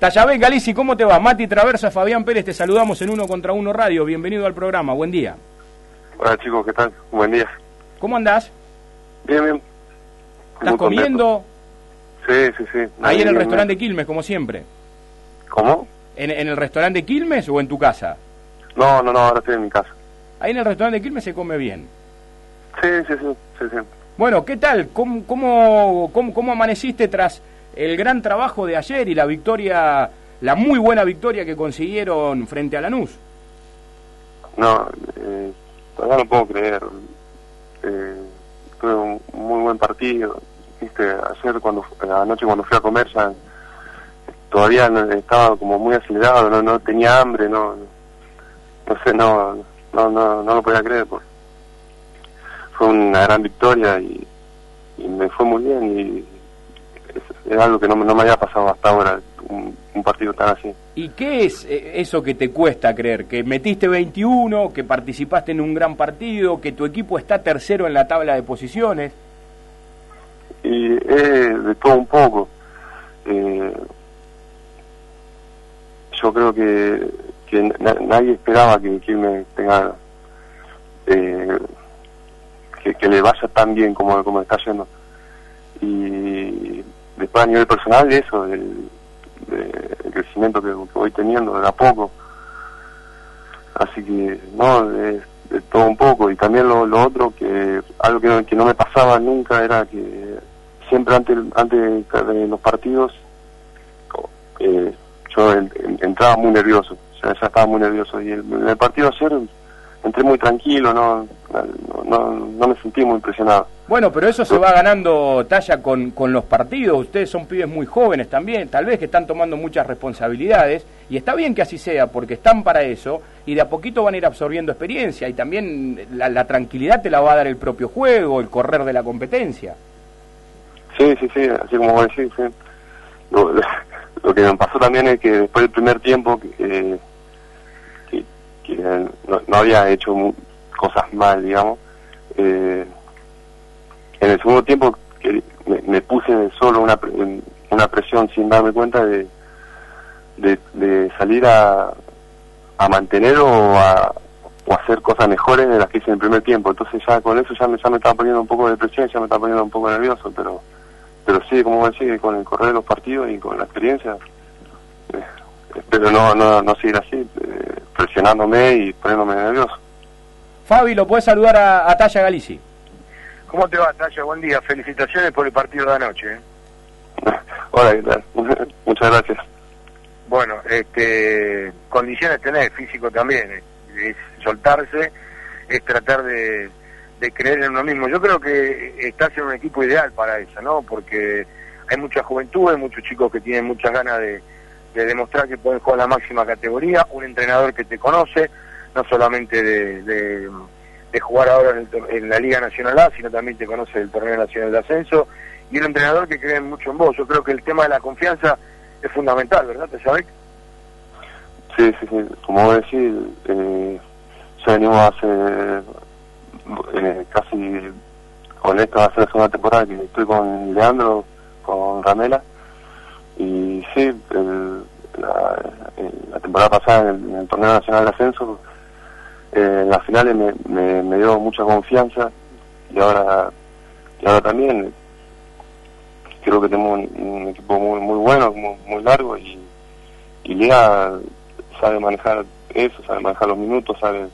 Tallabé, Galici, ¿cómo te va? Mati Traversa, Fabián Pérez, te saludamos en Uno contra Uno Radio. Bienvenido al programa, buen día. Hola chicos, ¿qué tal? Buen día. ¿Cómo andás? Bien, bien. ¿Estás comiendo? Sí, sí, sí. Ahí en el restaurante Quilmes, como siempre. ¿Cómo? ¿En, ¿En el restaurante Quilmes o en tu casa? No, no, no, ahora estoy en mi casa. Ahí en el restaurante Quilmes se come bien. Sí, sí, sí, sí, sí. Bueno, ¿qué tal? ¿Cómo, cómo, cómo, cómo amaneciste tras el gran trabajo de ayer y la victoria, la muy buena victoria que consiguieron frente a Lanús? No, eh, todavía no puedo creer. Eh, tuve un muy buen partido. Viste, ayer cuando anoche cuando fui a comer ya todavía estaba como muy acelerado, no, no tenía hambre, no, no sé, no, no, no, no lo podía creer. Pues. Fue una gran victoria y, y me fue muy bien y es, es algo que no, me- no me había pasado hasta ahora, un, un partido tan así. ¿Y qué es eh, eso que te cuesta creer? ¿Que metiste 21, que participaste en un gran partido, que tu equipo está tercero en la tabla de posiciones? y es de todo un poco. Eh, yo creo que, que na- nadie esperaba que Quilmes tenga eh, que, que le vaya tan bien como, como está yendo. Y después a nivel personal eso, de- el crecimiento que, voy teniendo de a poco. Así que no, de, todo un poco. Y también lo, lo otro, que algo que no, que no me pasaba nunca era que siempre antes, antes de los partidos eh, yo en- en- entraba muy nervioso, sea, ya estaba muy nervioso. Y el- el partido ayer entré muy tranquilo, no, no, no, no me sentí muy impresionado. Bueno, pero eso se va ganando talla con, con los partidos. Ustedes son pibes muy jóvenes también, tal vez que están tomando muchas responsabilidades. Y está bien que así sea, porque están para eso. Y de a poquito van a ir absorbiendo experiencia. Y también la, la tranquilidad te la va a dar el propio juego, el correr de la competencia. Sí, sí, sí, así como vos decís. Lo, lo que me pasó también es que después del primer tiempo, que, no, no había hecho cosas mal, digamos, eh, en el segundo tiempo me, me puse solo una, una presión sin darme cuenta de, de, salir a, a mantener o a, o hacer cosas mejores de las que hice en el primer tiempo. Entonces ya con eso ya me, ya me estaba poniendo un poco de presión, ya me estaba poniendo un poco nervioso, pero pero sí, como decís, con el correr de los partidos y con la experiencia, eh, espero no, no, no seguir así, eh, presionándome y poniéndome nervioso. Fabi, lo puedes saludar a, a Talla Galici. ¿Cómo te va, Talla? Buen día. Felicitaciones por el partido de anoche. ¿eh? Hola, ¿qué tal? Muchas gracias. Bueno, este, condiciones tenés, físico también. ¿eh? Es soltarse, es tratar de, de creer en uno mismo. Yo creo que estás en un equipo ideal para eso, ¿no? Porque hay mucha juventud, hay muchos chicos que tienen muchas ganas de, de demostrar que pueden jugar la máxima categoría, un entrenador que te conoce, no solamente de, de, de jugar ahora en, el en la Liga Nacional A, sino también te conoce del Torneo Nacional de Ascenso, y un entrenador que cree mucho en vos. Yo creo que el tema de la confianza es fundamental, ¿verdad, sabes? Sí, sí, sí. Como vos decís, eh, ya venimos hace eh, casi con esto va a la segunda temporada que estoy con Leandro, con Ramela. Y sí, el- la, la temporada pasada en el Torneo Nacional de Ascenso, eh, en las finales me, me, dio mucha confianza y ahora, y ahora también creo que tenemos un, equipo muy, muy bueno, muy, muy largo y, y Lea sabe manejar eso, sabe manejar los minutos, sabe...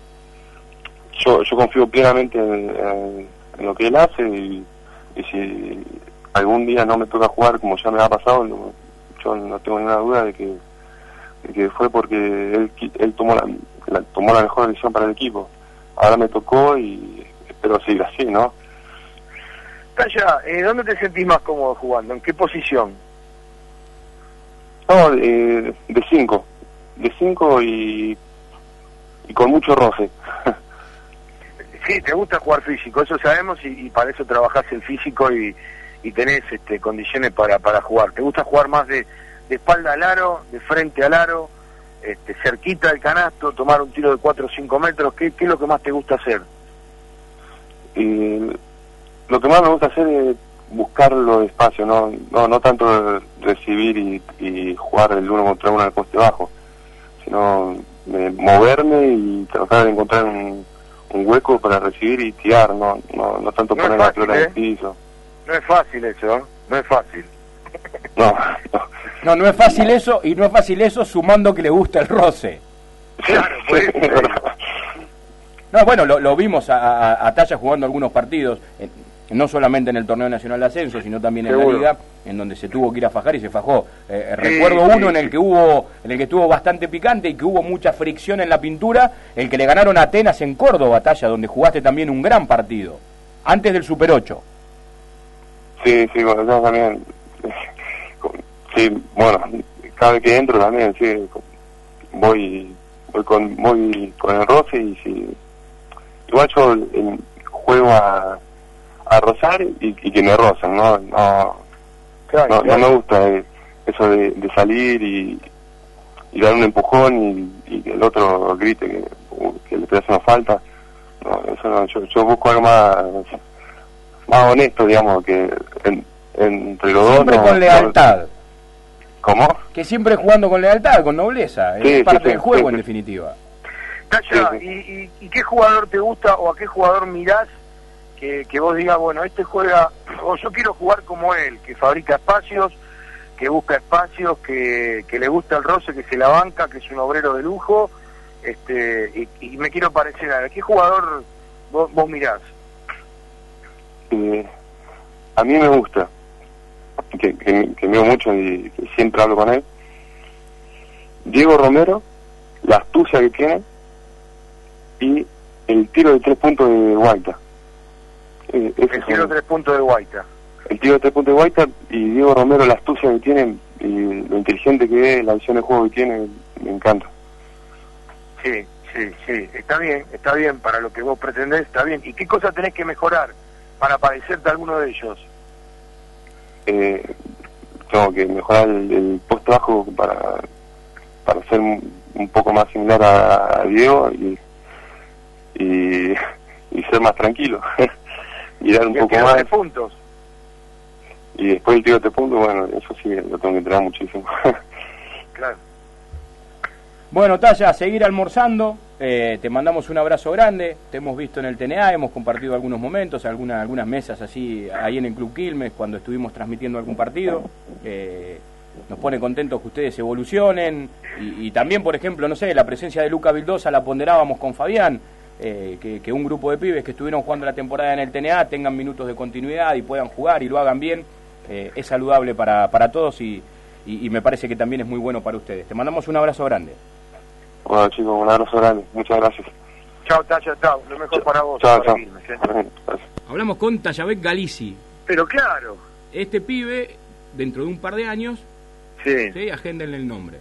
Yo, yo confío plenamente en, lo que él hace y, si algún día no me toca jugar como ya me ha pasado, yo no tengo ninguna duda de que, que fue porque él, él tomó, la, la- tomó la mejor decisión para el equipo. Ahora me tocó y espero seguir así, ¿no? Talla, eh, ¿dónde te sentís más cómodo jugando? ¿En qué posición? No, de, de cinco. De cinco y, y con mucho roce. Sí, te gusta jugar físico, eso sabemos y, y para eso trabajás el físico y, y tenés este, condiciones para, para jugar. ¿Te gusta jugar más de, de espalda al aro, de frente al aro, este, cerquita del canasto, tomar un tiro de 4 o 5 metros? ¿Qué, ¿Qué es lo que más te gusta hacer? Lo que más me gusta hacer es buscarlo despacio, no, no, no tanto recibir y, jugar el uno contra uno al poste bajo, sino de moverme y tratar de encontrar un, hueco para recibir y tirar, no, no, tanto poner la pelota en ¿eh? el piso. No es fácil eso, ¿eh? no es fácil. No, no. No, no es fácil eso y no es fácil eso sumando que le gusta el roce. Claro, digo. No, bueno, lo, lo vimos a, a, a Talla jugando algunos partidos, eh, no solamente en el torneo nacional de ascenso, sino también en la liga, en donde se tuvo que ir a fajar y se fajó. Eh, Sí, recuerdo sí, uno en el que hubo, en el que estuvo bastante picante y que hubo mucha fricción en la pintura, el que le ganaron a Atenas en Córdoba, Talla, donde jugaste también un gran partido, antes del Super 8. Sí, sí, bueno, yo también. Sí, bueno, cada vez que entro también, sí, voy, voy con, voy con el roce y sí. Igual yo eh, juego a, a rozar y, y que me rozan, ¿no? No, Claro, no, no me gusta eso de, de salir y, y dar un empujón y, que el otro grite que, que le estoy haciendo falta. No, eso no, yo, yo busco algo más, más honesto, digamos, que en- entre los dos. Siempre con lealtad, ¿Cómo? que siempre jugando con lealtad, con nobleza, Sí, es parte sí, del juego sí, en definitiva. Talla, Sí, ¿y, y, y qué jugador te gusta o a qué jugador mirás que, que vos digas, bueno, este juega, o yo quiero jugar como él, que fabrica espacios, que busca espacios, que, que le gusta el roce, que se la banca, que es un obrero de lujo, este y, y me quiero parecer a él. ¿Qué jugador vos, vos mirás? Eh, a mí me gusta, que, que, que miro mucho y que siempre hablo con él. Diego Romero, la astucia que tiene y el tiro de tres puntos de Guaita. Eh, El tiro son- tres puntos de Guaita. el tiro de tres puntos de Guaita y Diego Romero, la astucia que tiene y lo inteligente que es, la visión de juego que tiene, me encanta. Sí, sí, sí, está bien, está bien para lo que vos pretendés, está bien. ¿Y qué cosa tenés que mejorar para parecerte a alguno de ellos? Eh, tengo que mejorar el, el poste bajo para, para ser un, poco más similar a, a Diego y, y, y ser más tranquilo y dar un Y el poco tiro más puntos. y después el tiro de punto bueno eso sí lo tengo que entrenar muchísimo Claro. Bueno, Talla, a seguir almorzando. Eh, te mandamos un abrazo grande. Te hemos visto en el TNA, hemos compartido algunos momentos, alguna- algunas mesas así ahí en el Club Quilmes cuando estuvimos transmitiendo algún partido. Eh, nos pone contentos que ustedes evolucionen. Y, también, por ejemplo, no sé, la presencia de Luca Vildosa la ponderábamos con Fabián. eh, que, un grupo de pibes que estuvieron jugando la temporada en el TNA tengan minutos de continuidad y puedan jugar y lo hagan bien. eh, es saludable para, para todos y me parece que también es muy bueno para ustedes. Te mandamos un abrazo grande. Bueno chicos un abrazo grande muchas gracias Chao, Talla, chao. Lo mejor para vos. chao para chao Quilmes, ¿eh? Hablamos con Tayabek Galici. Pero claro. Este pibe, dentro de un par de años, Sí. ¿sí? agéndenle el nombre.